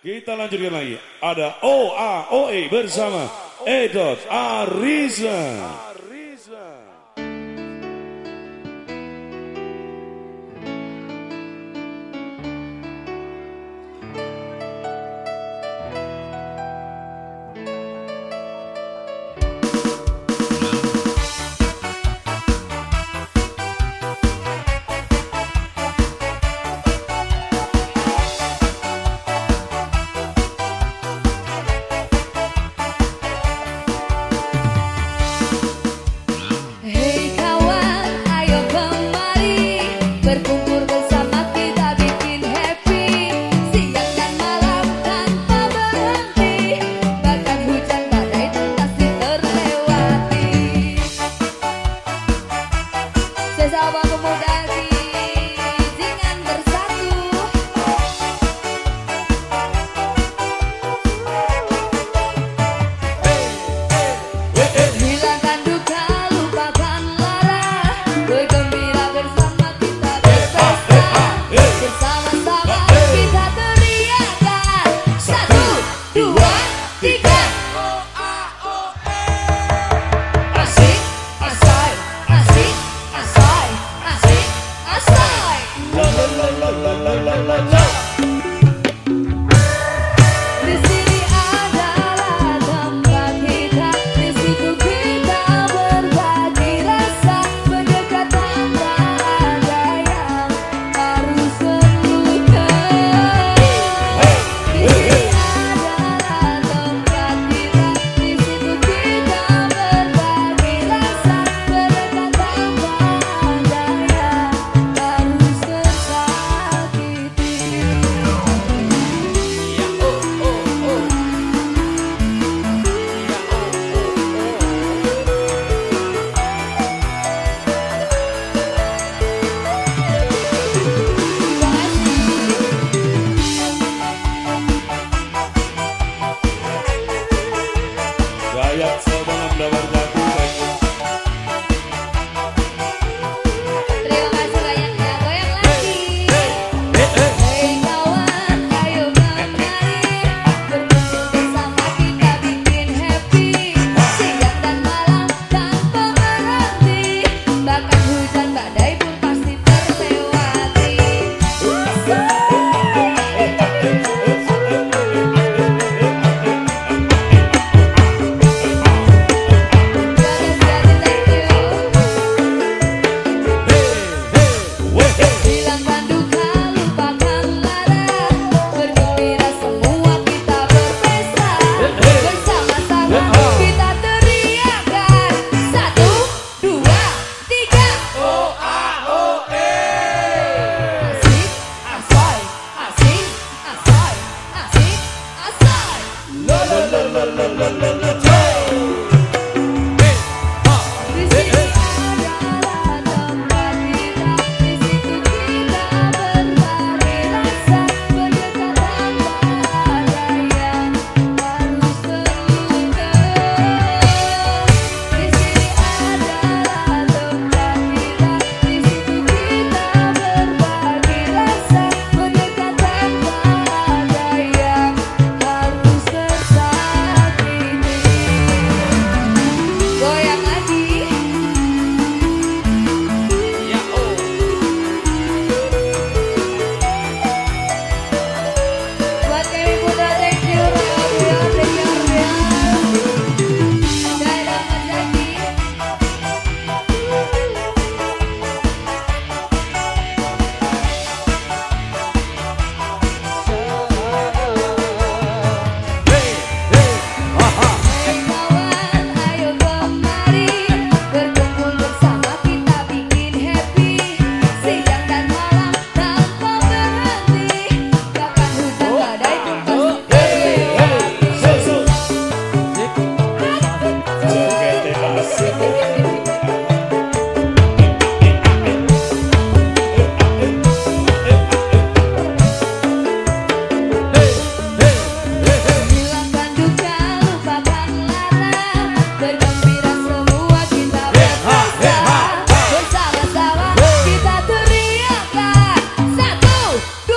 Kita lanjutkan lagi. Ada O A O E bersama Edot Ariza. la la la la. go.